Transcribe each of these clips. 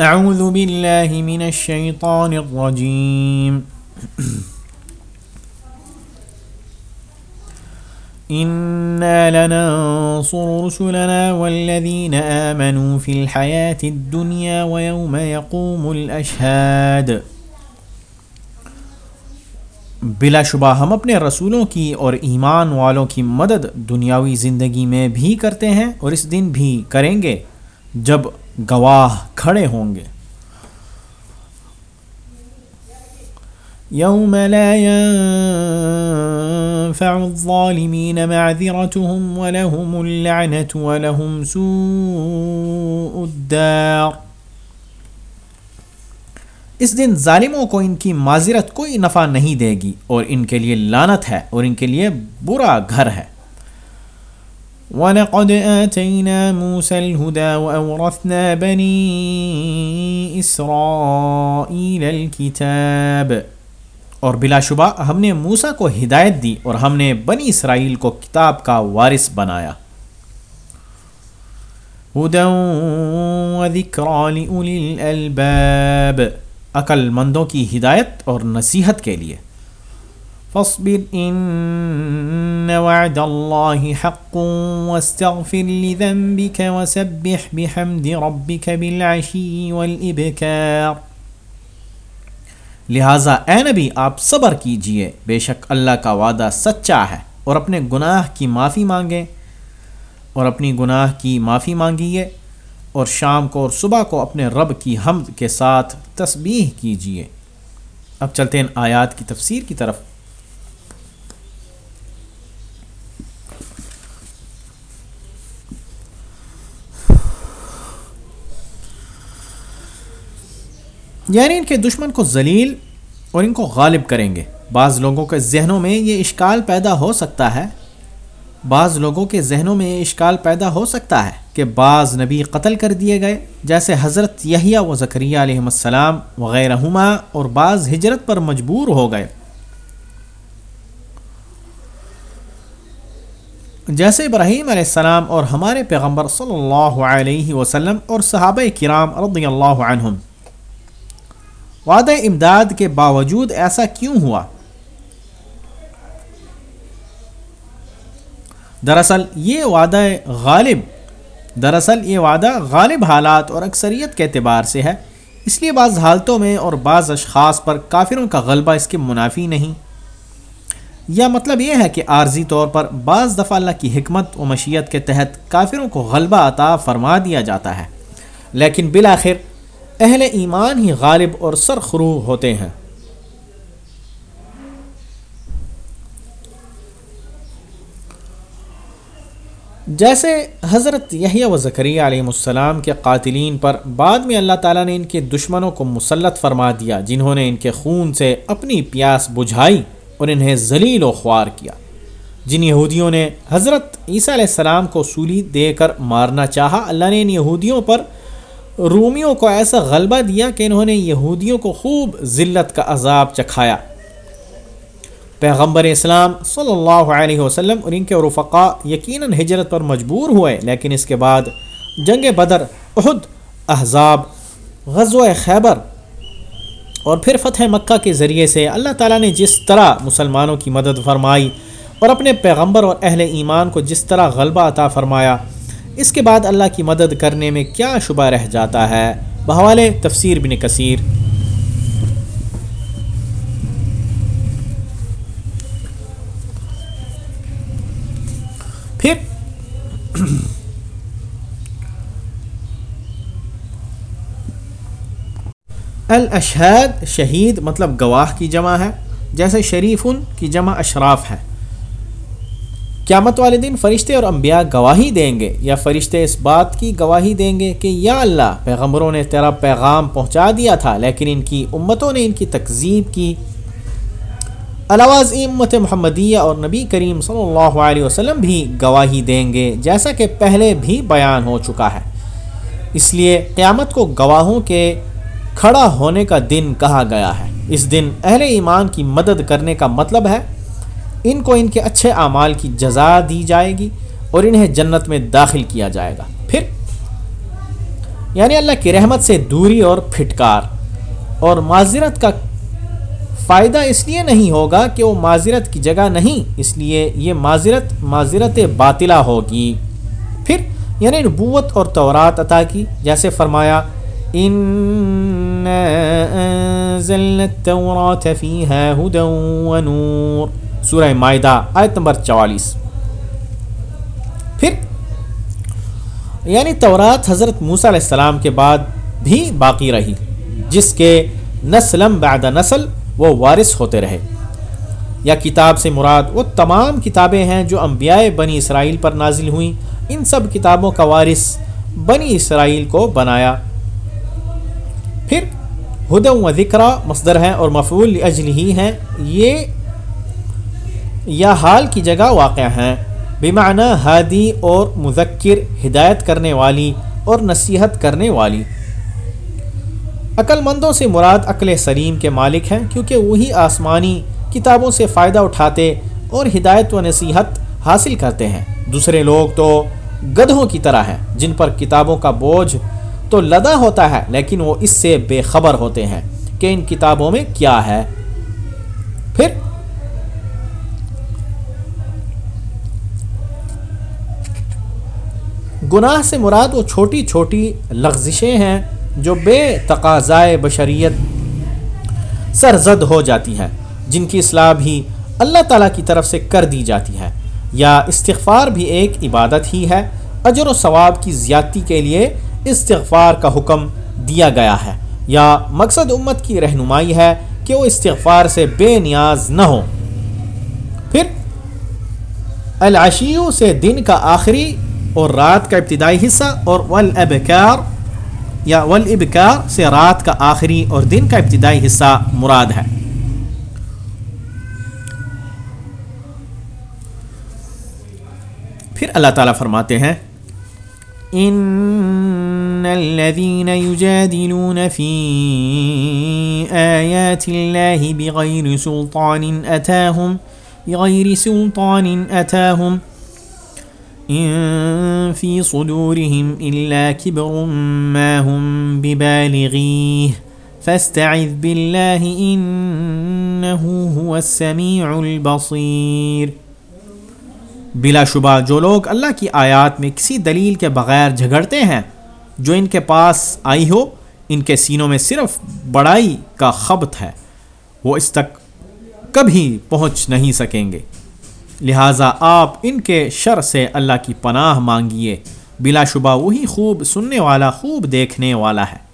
اعوذ باللہ من الشیطان الرجیم إنا لننصر رسلنا والذين آمنوا في الحياة الدنيا ويوم يقوم الأشهاد. بلا شبہ ہم اپنے رسولوں کی اور ایمان والوں کی مدد دنیاوی زندگی میں بھی کرتے ہیں اور اس دن بھی کریں گے جب گواہ کھڑے ہوں گے۔ يوم لا ينفع الظالمين معذرتهم ولهم اللعنة ولهم سوء الدار۔ اس دن ظالموں کو ان کی معذرت کوئی نفع نہیں دے گی اور ان کے لیے لانت ہے اور ان کے لیے برا گھر ہے۔ وَلَقَدْ آتَيْنَا مُوسَى الْهُدَى وَأَوْرَثْنَا بَنِي إِسْرَائِيلَ الْكِتَابِ۔ اور بلا شبہ، ہم نے موسا کو ہدایت دی اور ہم نے بنی اسرائیل کو کتاب کا وارث بنایا۔ الالباب عقل مندوں کی ہدایت اور نصیحت کے لیے۔ فاصبر ان وعد اللہ حق واستغفر لذنبك وسبح بحمد ربك بالعشی والابکار لہٰذا اے نبی، آپ صبر کیجیے، بے شک اللہ کا وعدہ سچا ہے اور اپنے گناہ کی معافی مانگیں۔ اور اپنی گناہ کی معافی مانگیے اور شام کو اور صبح کو اپنے رب کی حمد کے ساتھ تسبیح کیجیے۔ اب چلتے ہیں آیات کی تفسیر کی طرف۔ یعنی ان کے دشمن کو ذلیل اور ان کو غالب کریں گے۔ بعض لوگوں کے ذہنوں میں یہ اشکال پیدا ہو سکتا ہے۔ بعض لوگوں کے ذہنوں میں یہ اشکال پیدا ہو سکتا ہے کہ بعض نبی قتل کر دیے گئے، جیسے حضرت یحییٰ و ذکریہ علیہ السلام وغیرہ اور بعض ہجرت پر مجبور ہو گئے۔ جیسے ابراہیم علیہ السلام اور ہمارے پیغمبر صلی اللہ علیہ وسلم اور صحابہ کرام رضی اللہ عنہم۔ وعدہ امداد کے باوجود ایسا کیوں ہوا؟ دراصل یہ وعدہ غالب، دراصل یہ وعدہ غالب حالات اور اکثریت کے اعتبار سے ہے۔ اس لیے بعض حالتوں میں اور بعض اشخاص پر کافروں کا غلبہ اس کے منافی نہیں۔ یا مطلب یہ ہے کہ عارضی طور پر بعض دفعہ اللہ کی حکمت و مشیت کے تحت کافروں کو غلبہ عطا فرما دیا جاتا ہے۔ لیکن بالآخر اہل ایمان ہی غالب اور سرخرو ہوتے ہیں۔ جیسے حضرت یحییٰ و ذکریہ علیہ السلام کے قاتلین پر بعد میں اللہ تعالیٰ نے ان کے دشمنوں کو مسلط فرما دیا، جنہوں نے ان کے خون سے اپنی پیاس بجھائی اور انہیں ذلیل و خوار کیا۔ جن یہودیوں نے حضرت عیسیٰ علیہ السلام کو سولی دے کر مارنا چاہا، اللہ نے ان یہودیوں پر رومیوں کو ایسا غلبہ دیا کہ انہوں نے یہودیوں کو خوب ذلت کا عذاب چکھایا۔ پیغمبر اسلام صلی اللہ علیہ وسلم اور ان کے رفقا یقیناً ہجرت پر مجبور ہوئے، لیکن اس کے بعد جنگ بدر، احد، احزاب غزو خیبر اور پھر فتح مکہ کے ذریعے سے اللہ تعالیٰ نے جس طرح مسلمانوں کی مدد فرمائی اور اپنے پیغمبر اور اہل ایمان کو جس طرح غلبہ عطا فرمایا اس کے بعد اللہ کی مدد کرنے میں کیا شبہ رہ جاتا ہے؟ بحوالے تفسیر بن کثیر۔ پھر الاشہد شہید مطلب گواہ کی جمع ہے، جیسے شریفن کی جمع اشراف ہے۔ قیامت والے دن فرشتے اور انبیاء گواہی دیں گے یا فرشتے اس بات کی گواہی دیں گے کہ یا اللہ، پیغمبروں نے تیرا پیغام پہنچا دیا تھا، لیکن ان کی امتوں نے ان کی تکذیب کی۔ علاوہ امت محمدیہ اور نبی کریم صلی اللہ علیہ وسلم بھی گواہی دیں گے، جیسا کہ پہلے بھی بیان ہو چکا ہے۔ اس لیے قیامت کو گواہوں کے کھڑا ہونے کا دن کہا گیا ہے۔ اس دن اہل ایمان کی مدد کرنے کا مطلب ہے ان کو ان کے اچھے اعمال کی جزا دی جائے گی اور انہیں جنت میں داخل کیا جائے گا۔ پھر یعنی اللہ کی رحمت سے دوری اور پھٹکار۔ اور معذرت کا فائدہ اس لیے نہیں ہوگا کہ وہ معذرت کی جگہ نہیں، اس لیے یہ معذرت معذرت باطلہ ہوگی۔ پھر یعنی نبوت اور تورات عطا کی، جیسے فرمایا ان فيها هدى ونور سورہ معدہ آیت نمبر چوالیس۔ پھر یعنی تورات حضرت موسیٰ علیہ السلام کے بعد بھی باقی رہی، جس کے نسلم بعد نسل وہ وارث ہوتے رہے۔ یا کتاب سے مراد وہ تمام کتابیں ہیں جو انبیاء بنی اسرائیل پر نازل ہوئیں، ان سب کتابوں کا وارث بنی اسرائیل کو بنایا۔ پھر ہدم و ذکر مصدر ہیں اور مفعول اجل ہی ہیں، یہ یا حال کی جگہ واقع ہیں۔ بمعنی ہادی اور مذکر، ہدایت کرنے والی اور نصیحت کرنے والی۔ عقل مندوں سے مراد عقل سلیم کے مالک ہیں، کیونکہ وہی آسمانی کتابوں سے فائدہ اٹھاتے اور ہدایت و نصیحت حاصل کرتے ہیں۔ دوسرے لوگ تو گدھوں کی طرح ہیں، جن پر کتابوں کا بوجھ تو لدا ہوتا ہے، لیکن وہ اس سے بے خبر ہوتے ہیں کہ ان کتابوں میں کیا ہے۔ پھر گناہ سے مراد وہ چھوٹی چھوٹی لغزشیں ہیں جو بے تقاضائے بشریت سرزد ہو جاتی ہیں، جن کی اصلاح بھی اللہ تعالیٰ کی طرف سے کر دی جاتی ہے یا استغفار بھی ایک عبادت ہی ہے، اجر و ثواب کی زیادتی کے لیے استغفار کا حکم دیا گیا ہے۔ یا مقصد امت کی رہنمائی ہے کہ وہ استغفار سے بے نیاز نہ ہو پھر، العشیو سے دن کا آخری اور رات کا ابتدائی حصہ اور والابکار یا والابکار سے رات کا آخری اور دن کا ابتدائی حصہ مراد ہے۔ پھر اللہ تعالیٰ فرماتے ہیں ان الذين يجادلون في آيات الله بغير سلطان أتاهم، بغير سلطان أتاهم ان في صدورهم الا كبر ما هم ببالغيه فاستعذ بالله انه هو السميع البصير۔ بلا شبہ، جو لوگ اللہ کی آیات میں کسی دلیل کے بغیر جھگڑتے ہیں، جو ان کے پاس آئی ہو، ان کے سینوں میں صرف بڑائی کا خبت ہے، وہ اس تک کبھی پہنچ نہیں سکیں گے۔ لہٰذا آپ ان کے شر سے اللہ کی پناہ مانگیے۔ بلا شبہ وہی خوب سننے والا، خوب دیکھنے والا ہے۔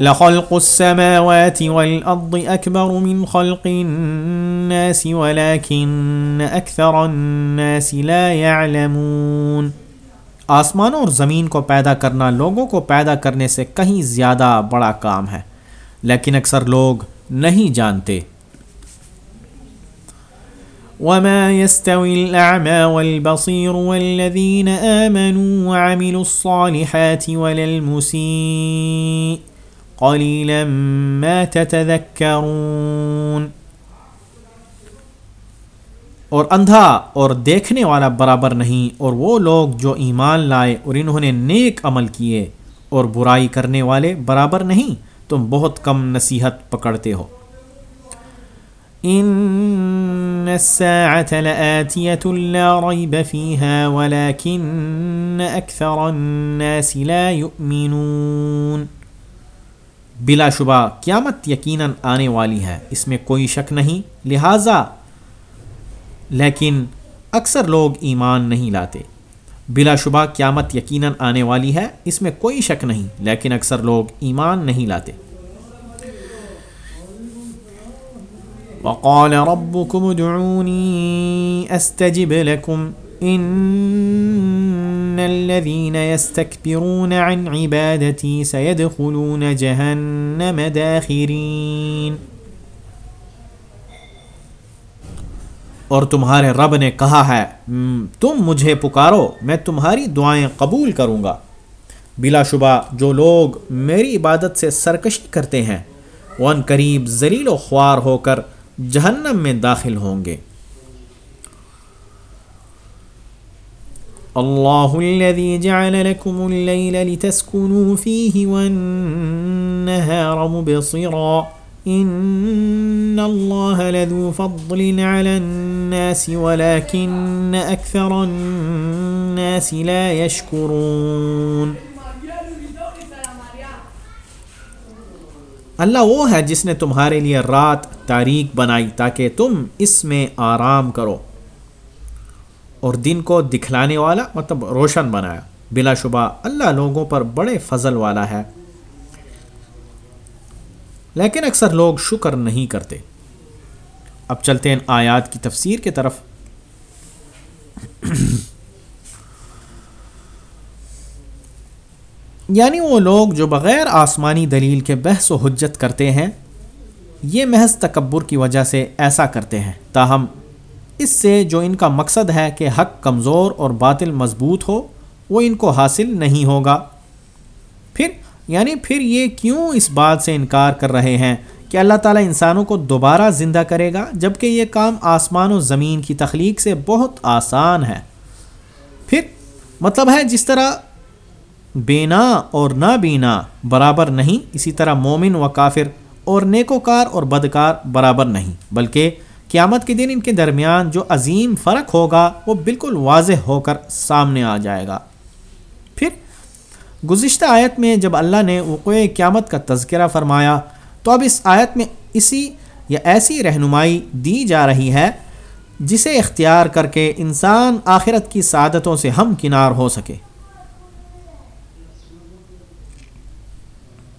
لخلق السماوات والأرض أكبر من خلق الناس، ولكن أكثر الناس لا يعلمون۔ آسمانوں اور زمین کو پیدا کرنا لوگوں کو پیدا کرنے سے کہیں زیادہ بڑا کام ہے، لیکن اکثر لوگ نہیں جانتے۔ وما يستوي الأعمى والبصير والذين آمنوا وعملوا الصالحات ولا المسيء قليلا ما تتذكرون۔ اور اندھا اور دیکھنے والا برابر نہیں، اور وہ لوگ جو ایمان لائے اور انہوں نے نیک عمل کیے اور برائی کرنے والے برابر نہیں، تم بہت کم نصیحت پکڑتے ہو۔ ان الساعة لآتية لا ريب فيها ولكن أكثر الناس لا يؤمنون۔ بلا شبہ، قیامت یقیناً آنے والی ہے، اس میں کوئی شک نہیں، لہٰذا لیکن اکثر لوگ ایمان نہیں لاتے۔ بلا شبہ، قیامت یقیناً آنے والی ہے، اس میں کوئی شک نہیں، لیکن اکثر لوگ ایمان نہیں لاتے۔ وقال ربكم ادعوني استجب لكم. ان الذين يستكبرون عن عبادتي سيدخلون جهنم داخرين. اور تمہارے رب نے کہا ہے تم مجھے پکارو، میں تمہاری دعائیں قبول کروں گا۔ بلا شبہ، جو لوگ میری عبادت سے سرکشی کرتے ہیں وہ ان قریب ذلیل و خوار ہو کر جہنم میں داخل ہوں گے۔ الله الذي جعل لكم الليل لتسكنوا فيه والنهار مبصرا۔ إن الله لذو فضل على الناس ولكن أكثر الناس لا يشكرون اللہ وہ ہے جس نے تمہارے لیے رات تاریخ بنائی تاکہ تم اس میں آرام کرو اور دن کو دکھلانے والا مطلب روشن بنایا۔ بلا شبہ اللہ لوگوں پر بڑے فضل والا ہے۔ لیکن اکثر لوگ شکر نہیں کرتے۔ اب چلتے ہیں آیات کی تفسیر کی طرف۔ یعنی وہ لوگ جو بغیر آسمانی دلیل کے بحث و حجت کرتے ہیں، یہ محض تکبر کی وجہ سے ایسا کرتے ہیں۔ تاہم، اس سے جو ان کا مقصد ہے کہ حق کمزور اور باطل مضبوط ہو، وہ ان کو حاصل نہیں ہوگا۔ پھر یعنی پھر یہ کیوں اس بات سے انکار کر رہے ہیں کہ اللہ تعالیٰ انسانوں کو دوبارہ زندہ کرے گا جبکہ یہ کام آسمان و زمین کی تخلیق سے بہت آسان ہے؟ پھر مطلب ہے جس طرح بینا اور نابینا برابر نہیں، اسی طرح مومن و کافر اور نیکوکار اور بدکار برابر نہیں، بلکہ قیامت کے دن ان کے درمیان جو عظیم فرق ہوگا وہ بالکل واضح ہو کر سامنے آ جائے گا۔ پھر گزشتہ آیت میں جب اللہ نے وقوع قیامت کا تذکرہ فرمایا، تو اب اس آیت میں اسی یا ایسی رہنمائی دی جا رہی ہے جسے اختیار کر کے انسان آخرت کی سعادتوں سے ہم کنار ہو سکے۔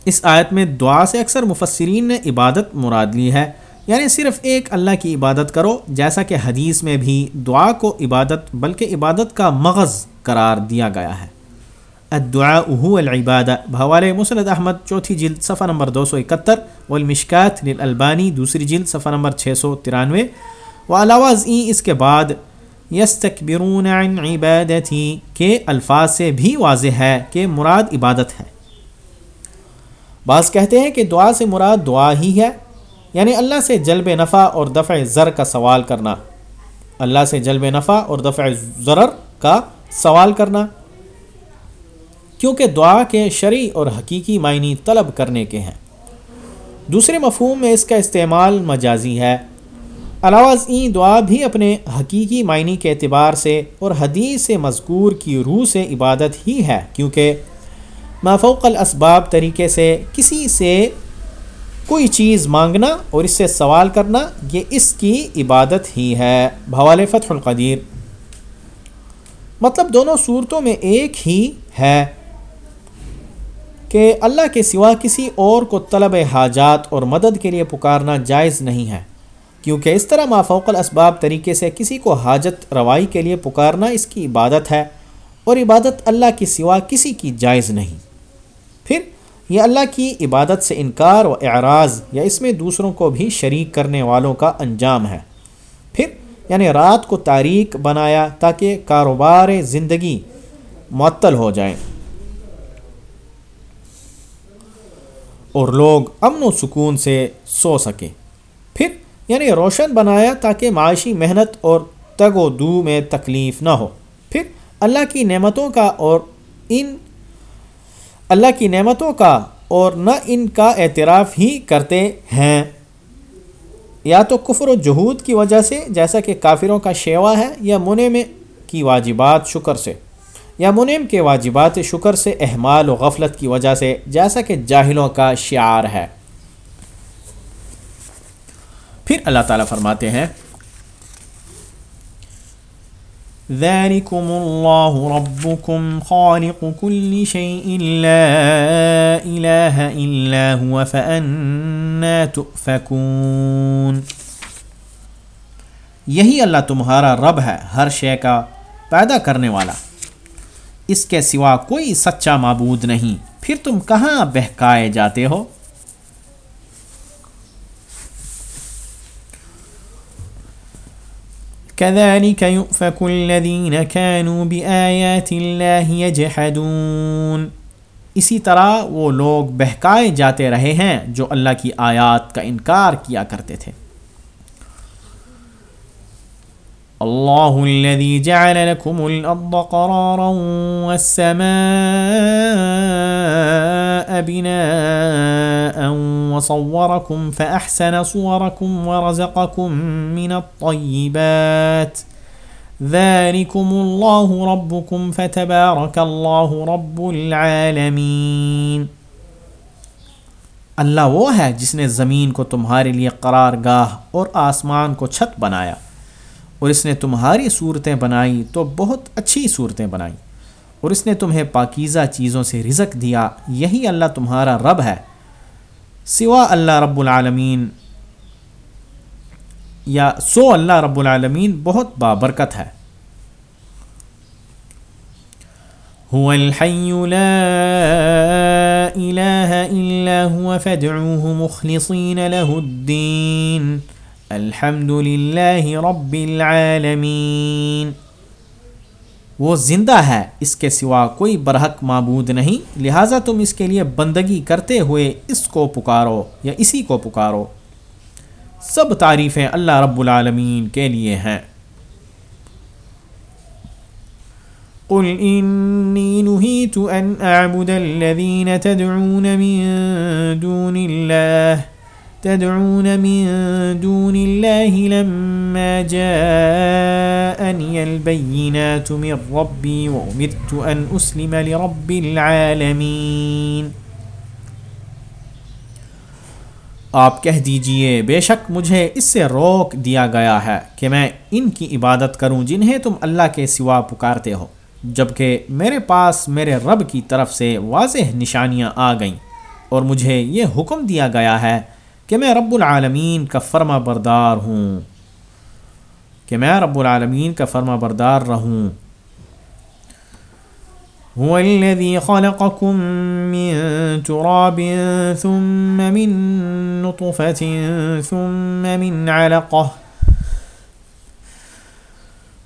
اس آیت میں دعا سے اکثر مفسرین نے عبادت مراد لی ہے۔ یعنی صرف ایک اللہ کی عبادت کرو، جیسا کہ حدیث میں بھی دعا کو عبادت، بلکہ عبادت کا مغز قرار دیا گیا ہے۔ الدعاء هو العبادہ بھوال مسند احمد، چوتھی جلد، صفحہ نمبر دو سو اکہتر۔ والمشکات للالبانی، دوسری جلد، صفحہ نمبر چھ سو ترانوے۔ و علاوہ ازیں اس کے بعد یستکبرون عن عبادتی کے الفاظ سے بھی واضح ہے کہ مراد عبادت ہے۔ بعض کہتے ہیں کہ دعا سے مراد دعا ہی ہے یعنی اللہ سے جلب نفع اور دفع زر کا سوال کرنا۔ اللہ سے جلب نفع اور دفع ضرر کا سوال کرنا۔ کیونکہ دعا کے شرعی اور حقیقی معنی طلب کرنے کے ہیں۔ دوسرے مفہوم میں اس کا استعمال مجازی ہے۔ علاوہ این دعا بھی اپنے حقیقی معنی کے اعتبار سے اور حدیث سے مذکور کی روح سے عبادت ہی ہے، کیونکہ مافوق الاسباب طریقے سے کسی سے کوئی چیز مانگنا اور اس سے سوال کرنا، یہ اس کی عبادت ہی ہے۔ بھوال فتح القدیر۔ مطلب دونوں صورتوں میں ایک ہی ہے کہ اللہ کے سوا کسی اور کو طلب حاجات اور مدد کے لیے پکارنا جائز نہیں ہے۔ کیونکہ اس طرح مافوق الاسباب طریقے سے کسی کو حاجت روائی کے لیے پکارنا اس کی عبادت ہے اور عبادت اللہ کے سوا کسی کی جائز نہیں۔ پھر یہ اللہ کی عبادت سے انکار و اعراض یا اس میں دوسروں کو بھی شریک کرنے والوں کا انجام ہے۔ پھر یعنی رات کو تاریخ بنایا تاکہ کاروبار زندگی معطل ہو جائیں اور لوگ امن و سکون سے سو سکیں پھر یعنی روشن بنایا تاکہ معاشی محنت اور تگ و دو میں تکلیف نہ ہو۔ پھر اللہ کی نعمتوں کا اور ان اللہ کی نعمتوں کا اور نہ ان کا اعتراف ہی کرتے ہیں۔ یا تو کفر و جہود کی وجہ سے، جیسا کہ کافروں کا شیوا ہے، یا منعم کی واجبات شکر سے۔ یا منعم کے واجبات شکر سے احمال و غفلت کی وجہ سے، جیسا کہ جاہلوں کا شعار ہے۔ پھر اللہ تعالیٰ فرماتے ہیں ذلكم الله ربكم خالق كل شيء لا إله إلا هو فأنا تؤفكون۔ یہی اللہ تمہارا رب ہے، ہر شے کا پیدا کرنے والا۔ اس کے سوا کوئی سچا معبود نہیں۔ پھر تم کہاں بہکائے جاتے ہو؟ كذلك يؤفك الذين كانوا بآيات الله يجحدون۔ اسی طرح وہ لوگ بہکائے جاتے رہے ہیں جو اللہ کی آیات کا انکار کیا کرتے تھے۔ الله الذي جعل لكم الأرض قرارا والسماء بناء وصوركم فأحسن صوركم ورزقكم من الطيبات ذلكم الله ربكم فتبارك الله رب العالمين اللہ وہ ہے جس نے زمین کو تمہارے لیے قرار گاہ اور آسمان کو چھت بنایا اور اس نے تمہاری صورتیں بنائی تو بہت اچھی صورتیں بنائیں اور اس نے تمہیں پاکیزہ چیزوں سے رزق دیا، یہی اللہ تمہارا رب ہے۔ سوا اللہ رب العالمین یا سو اللہ رب العالمین بہت بابرکت ہے۔ هو الحي لا إله إلا هو، فادعوه مخلصين له الدين الحمد للہ رب العالمین۔ وہ زندہ ہے، اس کے سوا کوئی برحق معبود نہیں۔ لہٰذا تم اس کے لیے بندگی کرتے ہوئے اس کو پکارو یا اسی کو پکارو۔ سب تعریفیں اللہ رب العالمین کے لیے ہیں۔ قل انی نہیت ان اعبد الذین تدعون من دون اللہ تدعون من دون الله لما جاءني البينات من ربي وأمرت أن أسلم لرب العالمين آپ کہہ دیجیے، بے شک مجھے اس سے روک دیا گیا ہے کہ میں ان کی عبادت کروں جنہیں تم اللہ کے سوا پکارتے ہو، جبکہ میرے پاس میرے رب کی طرف سے واضح نشانیاں آ گئیں اور مجھے یہ حکم دیا گیا ہے کہ میں رب العالمین کا فرما بردار ہوں، کہ میں رب العالمین کا فرما بردار رہوں۔ هو الذي خلقكم من تراب ثم من نطفة ثم من علقة۔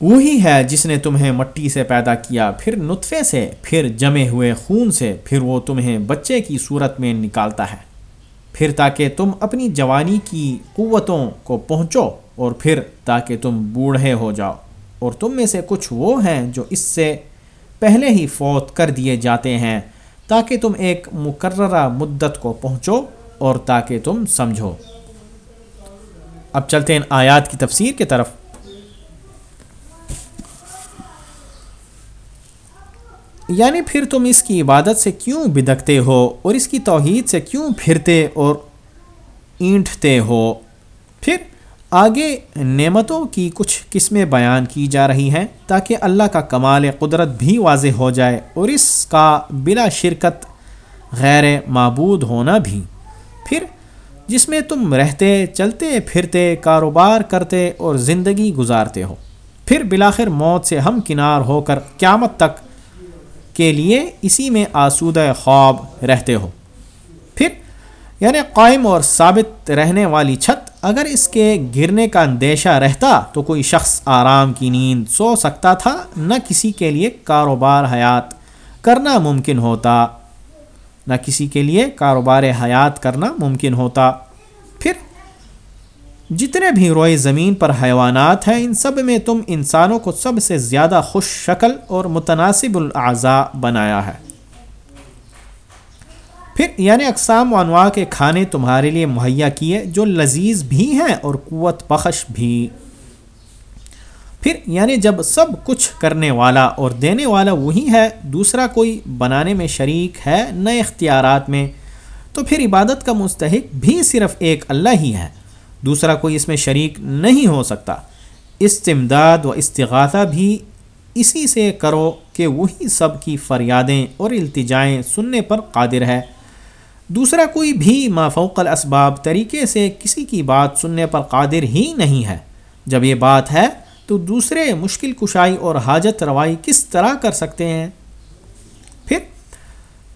وہی ہے جس نے تمہیں مٹی سے پیدا کیا، پھر نطفے سے، پھر جمے ہوئے خون سے، پھر وہ تمہیں بچے کی صورت میں نکالتا ہے۔ پھر تاکہ تم اپنی جوانی کی قوتوں کو پہنچو اور پھر تاکہ تم بوڑھے ہو جاؤ۔ اور تم میں سے کچھ وہ ہیں جو اس سے پہلے ہی فوت کر دیے جاتے ہیں، تاکہ تم ایک مقررہ مدت کو پہنچو اور تاکہ تم سمجھو۔ اب چلتے ہیں آیات کی تفسیر کی طرف۔ یعنی پھر تم اس کی عبادت سے کیوں بدکتے ہو اور اس کی توحید سے کیوں پھرتے اور اینٹھتے ہو؟ پھر آگے نعمتوں کی کچھ قسمیں بیان کی جا رہی ہیں تاکہ اللہ کا کمال قدرت بھی واضح ہو جائے اور اس کا بلا شرکت غیر معبود ہونا بھی۔ پھر جس میں تم رہتے، چلتے، پھرتے، کاروبار کرتے اور زندگی گزارتے ہو۔ پھر بلاخر موت سے ہم کنار ہو کر قیامت تک کے لیے اسی میں آسودہ خواب رہتے ہو۔ پھر یعنی قائم اور ثابت رہنے والی چھت اگر اس کے گرنے کا اندیشہ رہتا تو کوئی شخص آرام کی نیند سو سکتا تھا، نہ کسی کے لیے کاروبار حیات کرنا ممکن ہوتا۔ نہ کسی کے لیے کاروبار حیات کرنا ممکن ہوتا۔ جتنے بھی روئے زمین پر حیوانات ہیں، ان سب میں تم انسانوں کو سب سے زیادہ خوش شکل اور متناسب الاعضاء بنایا ہے۔ پھر یعنی اقسام و انواع کے کھانے تمہارے لیے مہیا کیے، جو لذیذ بھی ہیں اور قوت بخش بھی۔ پھر یعنی جب سب کچھ کرنے والا اور دینے والا وہی ہے، دوسرا کوئی بنانے میں شریک ہے نئے اختیارات میں، تو پھر عبادت کا مستحق بھی صرف ایک اللہ ہی ہے۔ دوسرا کوئی اس میں شریک نہیں ہو سکتا۔ استمداد و استغاثہ بھی اسی سے کرو کہ وہی سب کی فریادیں اور التجائیں سننے پر قادر ہے۔ دوسرا کوئی بھی مافوق الاسباب طریقے سے کسی کی بات سننے پر قادر ہی نہیں ہے۔ جب یہ بات ہے تو دوسرے مشکل کشائی اور حاجت روائی کس طرح کر سکتے ہیں؟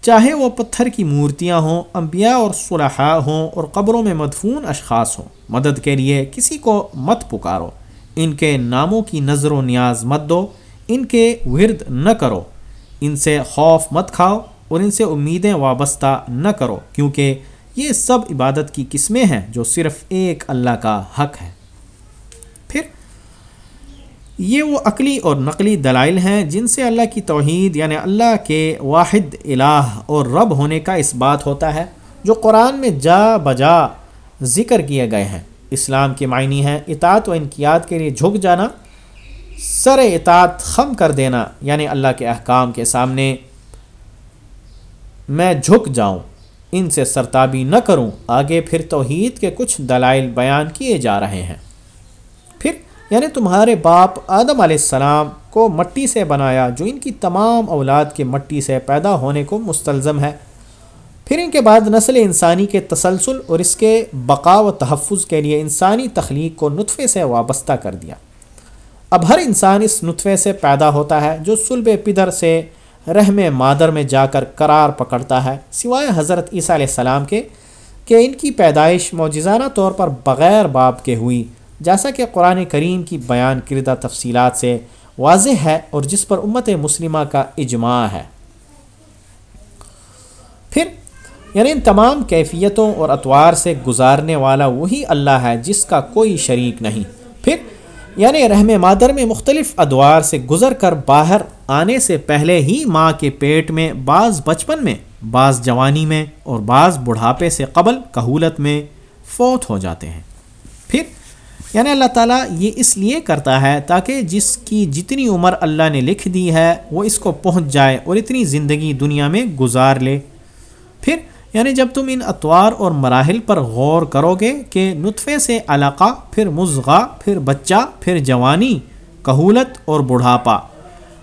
چاہے وہ پتھر کی مورتیاں ہوں، انبیاء اور صلحاء ہوں اور قبروں میں مدفون اشخاص ہوں۔ مدد کے لیے کسی کو مت پکارو۔ ان کے ناموں کی نظر و نیاز مت دو۔ ان کے ورد نہ کرو۔ ان سے خوف مت کھاؤ اور ان سے امیدیں وابستہ نہ کرو، کیونکہ یہ سب عبادت کی قسمیں ہیں جو صرف ایک اللہ کا حق ہے۔ یہ وہ عقلی اور نقلی دلائل ہیں جن سے اللہ کی توحید یعنی اللہ کے واحد الہ اور رب ہونے کا اس بات ہوتا ہے جو قرآن میں جا بجا ذکر کیے گئے ہیں۔ اسلام کے معنی ہیں اطاعت و انقیات کے لیے جھک جانا، سر اطاعت خم کر دینا یعنی اللہ کے احکام کے سامنے میں جھک جاؤں، ان سے سرتابی نہ کروں، آگے پھر توحید کے کچھ دلائل بیان کیے جا رہے ہیں۔ پھر یعنی تمہارے باپ آدم علیہ السلام کو مٹی سے بنایا، جو ان کی تمام اولاد کے مٹی سے پیدا ہونے کو مستلزم ہے۔ پھر ان کے بعد نسل انسانی کے تسلسل اور اس کے بقا و تحفظ کے لیے انسانی تخلیق کو نطفے سے وابستہ کر دیا۔ اب ہر انسان اس نطفے سے پیدا ہوتا ہے، جو سلب پدر سے رحم مادر میں جا کر قرار پکڑتا ہے۔ سوائے حضرت عیسیٰ علیہ السلام کے، کہ ان کی پیدائش معجزانہ طور پر بغیر باپ کے ہوئی۔ جیسا کہ قرآن کریم کی بیان کردہ تفصیلات سے واضح ہے اور جس پر امت مسلمہ کا اجماع ہے۔ پھر یعنی ان تمام کیفیتوں اور اطوار سے گزارنے والا وہی اللہ ہے جس کا کوئی شریک نہیں۔ پھر یعنی رحم مادر میں مختلف ادوار سے گزر کر باہر آنے سے پہلے ہی ماں کے پیٹ میں، بعض بچپن میں، بعض جوانی میں اور بعض بڑھاپے سے قبل کہولت میں فوت ہو جاتے ہیں۔ پھر یعنی اللہ تعالیٰ یہ اس لیے کرتا ہے تاکہ جس کی جتنی عمر اللہ نے لکھ دی ہے وہ اس کو پہنچ جائے اور اتنی زندگی دنیا میں گزار لے۔ پھر یعنی جب تم ان اطوار اور مراحل پر غور کرو گے کہ نطفے سے علاقہ، پھر مضغہ پھر بچہ، پھر جوانی، کہولت اور بڑھاپا،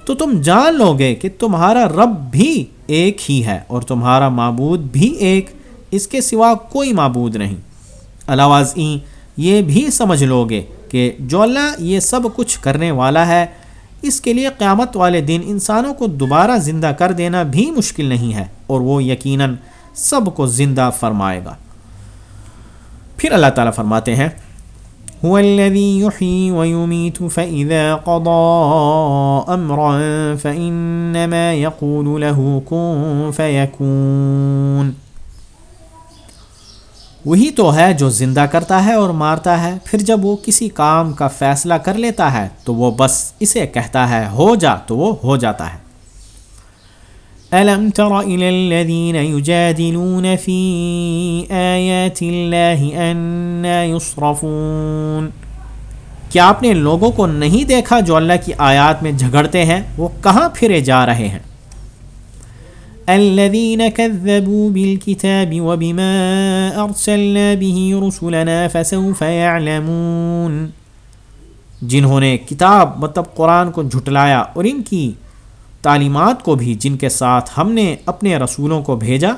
تو تم جان لو گے کہ تمہارا رب بھی ایک ہی ہے اور تمہارا معبود بھی ایک، اس کے سوا کوئی معبود نہیں۔ علاوہ یہ بھی سمجھ لو گے کہ جو اللہ یہ سب کچھ کرنے والا ہے، اس کے لیے قیامت والے دن انسانوں کو دوبارہ زندہ کر دینا بھی مشکل نہیں ہے، اور وہ یقیناً سب کو زندہ فرمائے گا۔ پھر اللہ تعالیٰ فرماتے ہیں، هو الذي يحيي ويميت فإذا قضى أمرا فإنما يقول له كن فيكون۔ وہی تو ہے جو زندہ کرتا ہے اور مارتا ہے۔ پھر جب وہ کسی کام کا فیصلہ کر لیتا ہے، تو وہ بس اسے کہتا ہے، ہو جا، تو وہ ہو جاتا ہے۔ ألم تر إلى الذين يجادلون في آيات الله أنا يصرفون۔ کیا آپ نے لوگوں کو نہیں دیکھا جو اللہ کی آیات میں جھگڑتے ہیں؟ وہ کہاں پھرے جا رہے ہیں؟ الذين كذبوا بالكتاب وبما أرسلنا به رسلنا فسوف يعلمون. جنہوں نے کتاب مطلب قرآن کو جھٹلایا اور ان کی تعلیمات کو بھی جن کے ساتھ ہم نے اپنے رسولوں کو بھیجا،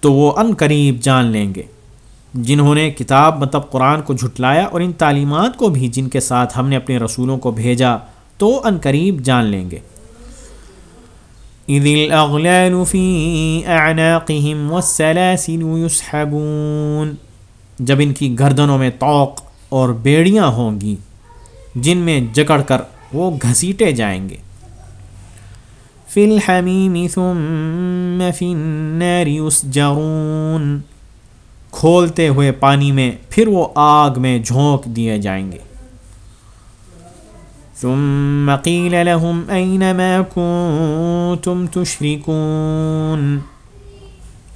تو وہ ان قریب جان لیں گے۔ جنہوں نے کتاب مطلب قرآن کو جھٹلایا اور ان تعلیمات کو بھی جن کے ساتھ ہم نے اپنے رسولوں کو بھیجا تو ان قریب جان لیں گے۔ جب ان کی گردنوں میں توق اور بیڑیاں ہوں گی، جن میں جکڑ کر وہ گھسیٹے جائیں گے۔ فی الحمیم ثم فی النار یسجرون کھولتے ہوئے پانی میں پھر وہ آگ میں جھونک دیے جائیں گے۔ ثم قیل لهم این ما کنتم تشرکون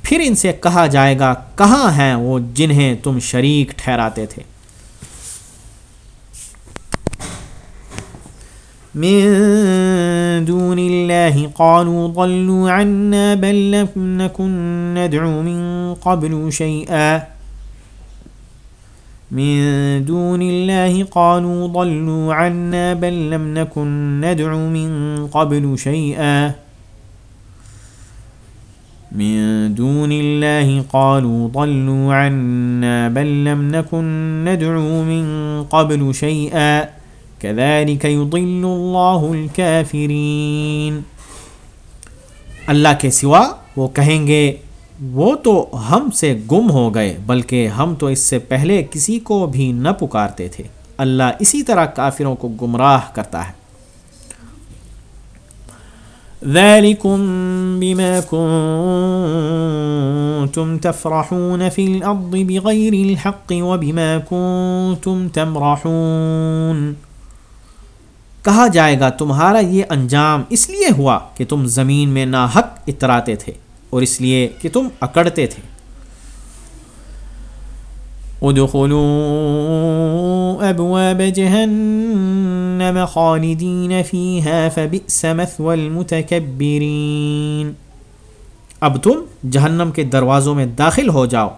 پھر ان سے کہا جائے گا، کہاں ہیں وہ جنہیں تم شریک ٹھہراتے تھے؟ من دون الله قالوا ضلوا عنا بل لم نكن ندعو من قبل شيئا من دون الله قالوا ضلوا عنا بل لم نكن ندعو من قبل شيئا. من دون الله قالوا ضلوا عنا بل لم نكن ندعو من قبل شيئا. كذلك يضل الله الكافرين. اللہ کے سوا وہ کہیں گے وہ تو ہم سے گم ہو گئے، بلکہ ہم تو اس سے پہلے کسی کو بھی نہ پکارتے تھے۔ اللہ اسی طرح کافروں کو گمراہ کرتا ہے۔ ذلكم بما كنتم تفرحون في الأرض بغير الحق وبما كنتم تمرحون۔ کہا جائے گا، تمہارا یہ انجام اس لیے ہوا کہ تم زمین میں ناحق اتراتے تھے۔ اور اس لیے کہ تم اکڑتے تھے۔ ادخلوا ابواب جهنم خالدين فيها فبئس مثوى المتكبرين اب تم جہنم کے دروازوں میں داخل ہو جاؤ۔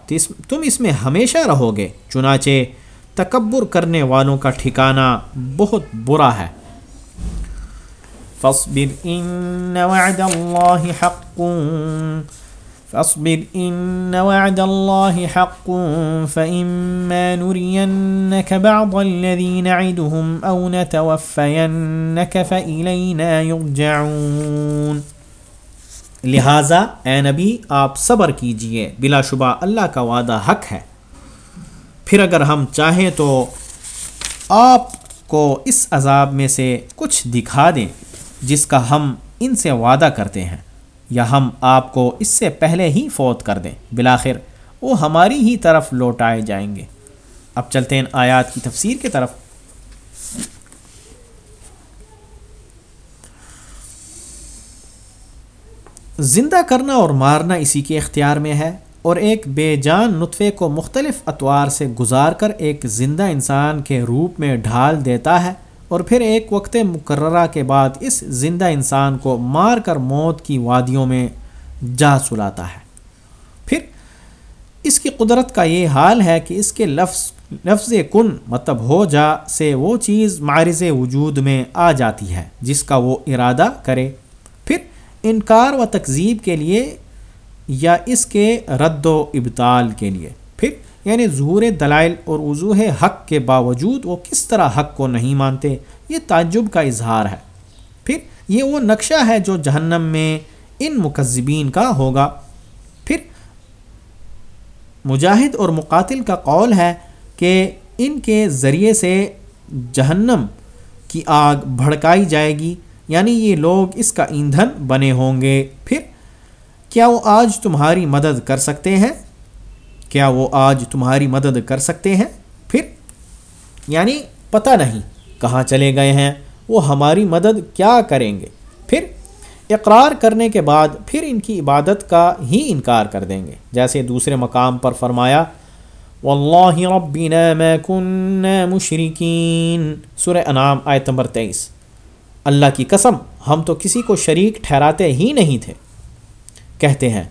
تم اس میں ہمیشہ رہو گے۔ چنانچہ تکبر کرنے والوں کا ٹھکانہ بہت برا ہے۔ فاصبر ان وعد اللہ حق. فاصبر ان وعد الله حق. فإما نرينك بعض الذي نعدهم او نتوفينك فإلينا يرجعون. لہذا اے نبی، آپ صبر کیجیے، بلا شبہ اللہ کا وعدہ حق ہے۔ پھر اگر ہم چاہیں تو آپ کو اس عذاب میں سے کچھ دکھا دیں۔ جس کا ہم ان سے وعدہ کرتے ہیں، یا ہم آپ کو اس سے پہلے ہی فوت کر دیں۔ بلاخر وہ ہماری ہی طرف لوٹائے جائیں گے۔ اب چلتے ہیں آیات کی تفسیر کی طرف۔ زندہ کرنا اور مارنا اسی کے اختیار میں ہے، اور ایک بے جان نطفے کو مختلف اطوار سے گزار کر ایک زندہ انسان کے روپ میں ڈھال دیتا ہے۔ اور پھر ایک وقت مقررہ کے بعد اس زندہ انسان کو مار کر موت کی وادیوں میں جا سلاتا ہے۔ پھر اس کی قدرت کا یہ حال ہے کہ اس کے لفظ لفظ کن مطلب ہو جا سے وہ چیز معرض وجود میں آ جاتی ہے، جس کا وہ ارادہ کرے۔ پھر انکار و تکذیب کے لیے یا اس کے رد و ابتال کے لیے۔ یعنی ظہور دلائل اور وضوح حق کے باوجود وہ کس طرح حق کو نہیں مانتے، یہ تعجب کا اظہار ہے۔ پھر یہ وہ نقشہ ہے جو جہنم میں ان مکذبین کا ہوگا۔ پھر مجاہد اور مقاتل کا قول ہے کہ ان کے ذریعے سے جہنم کی آگ بھڑکائی جائے گی یعنی یہ لوگ اس کا ایندھن بنے ہوں گے۔ پھر کیا وہ آج تمہاری مدد کر سکتے ہیں؟ کیا وہ آج تمہاری مدد کر سکتے ہیں؟ پھر؟ یعنی پتہ نہیں۔ کہاں چلے گئے ہیں؟ وہ ہماری مدد کیا کریں گے؟ پھر؟ اقرار کرنے کے بعد پھر ان کی عبادت کا ہی انکار کر دیں گے۔ جیسے دوسرے مقام پر فرمایا، واللہ ربنا ما کننا مشرکین سورہ انعام آیت نمبر تیئیس۔ اللہ کی قسم، ہم تو کسی کو شریک ٹھہراتے ہی نہیں تھے۔ کہتے ہیں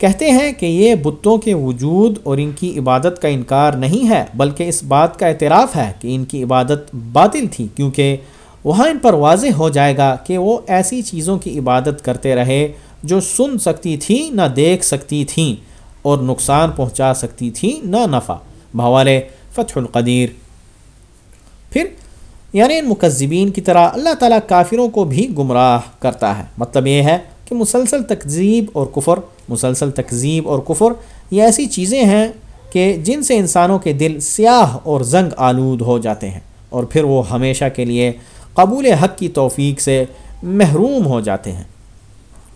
کہتے ہیں کہ یہ بتوں کے وجود اور ان کی عبادت کا انکار نہیں ہے، بلکہ اس بات کا اعتراف ہے کہ ان کی عبادت باطل تھی، کیونکہ وہاں ان پر واضح ہو جائے گا کہ وہ ایسی چیزوں کی عبادت کرتے رہے جو سن سکتی تھی، نہ دیکھ سکتی تھیں اور نقصان پہنچا سکتی تھیں نہ نفع۔ بھوالے فتح القدیر۔ پھر یعنی ان مکذبین کی طرح اللہ تعالیٰ کافروں کو بھی گمراہ کرتا ہے۔ مطلب یہ ہے کہ مسلسل تکذیب اور کفر، مسلسل تکذیب اور کفر، یہ ایسی چیزیں ہیں کہ جن سے انسانوں کے دل سیاہ اور زنگ آلود ہو جاتے ہیں اور پھر وہ ہمیشہ کے لیے قبول حق کی توفیق سے محروم ہو جاتے ہیں۔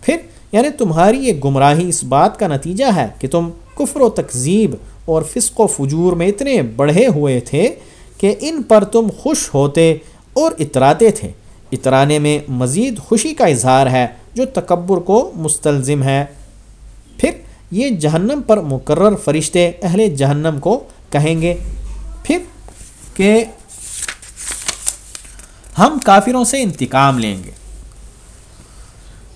پھر یعنی تمہاری یہ گمراہی اس بات کا نتیجہ ہے کہ تم کفر و تکذیب اور فسق و فجور میں اتنے بڑھے ہوئے تھے کہ ان پر تم خوش ہوتے اور اتراتے تھے۔ اترانے میں مزید خوشی کا اظہار ہے جو تکبر کو مستلزم ہے۔ پھر یہ جہنم پر مقرر فرشتے اہل جہنم کو کہیں گے۔ پھر کہ ہم کافروں سے انتقام لیں گے۔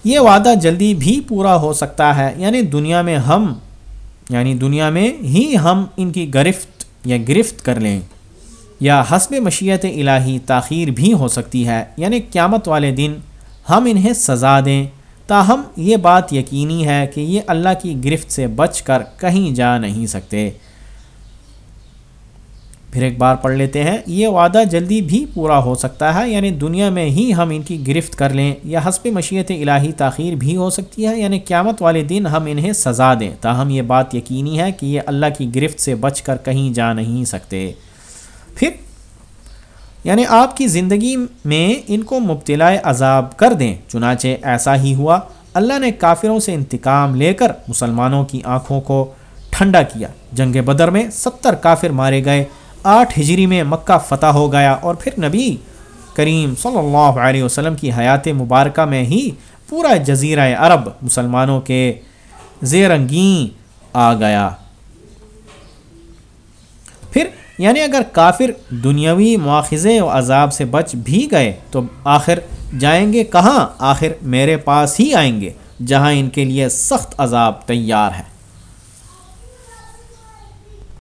یہ وعدہ جلدی بھی پورا ہو سکتا ہے۔ یعنی دنیا میں ہم یعنی دنیا میں ہی ہم ان کی گرفت یا گرفت کر لیں۔ یا حسب مشیت الہی تاخیر بھی ہو سکتی ہے۔ یعنی قیامت والے دن ہم انہیں سزا دیں۔ تاہم، یہ بات یقینی ہے کہ یہ اللہ کی گرفت سے بچ کر کہیں جا نہیں سکتے۔ پھر ایک بار پڑھ لیتے ہیں۔ یہ وعدہ جلدی بھی پورا ہو سکتا ہے یعنی دنیا میں ہی ہم ان کی گرفت کر لیں، یا حسب مشیت الہی تاخیر بھی ہو سکتی ہے یعنی قیامت والے دن ہم انہیں سزا دیں۔ تاہم، یہ بات یقینی ہے کہ یہ اللہ کی گرفت سے بچ کر کہیں جا نہیں سکتے۔ پھر یعنی آپ کی زندگی میں ان کو مبتلا عذاب کر دیں۔ چنانچہ ایسا ہی ہوا۔ اللہ نے کافروں سے انتقام لے کر مسلمانوں کی آنکھوں کو ٹھنڈا کیا۔ جنگ بدر میں ستر کافر مارے گئے۔ آٹھ ہجری میں مکہ فتح ہو گیا اور پھر نبی کریم صلی اللہ علیہ وسلم کی حیات مبارکہ میں ہی پورا جزیرہ عرب مسلمانوں کے زیرنگین آ گیا۔ پھر یعنی اگر کافر دنیاوی مواخذے و عذاب سے بچ بھی گئے تو آخر جائیں گے کہاں؟ آخر میرے پاس ہی آئیں گے، جہاں ان کے لیے سخت عذاب تیار ہے۔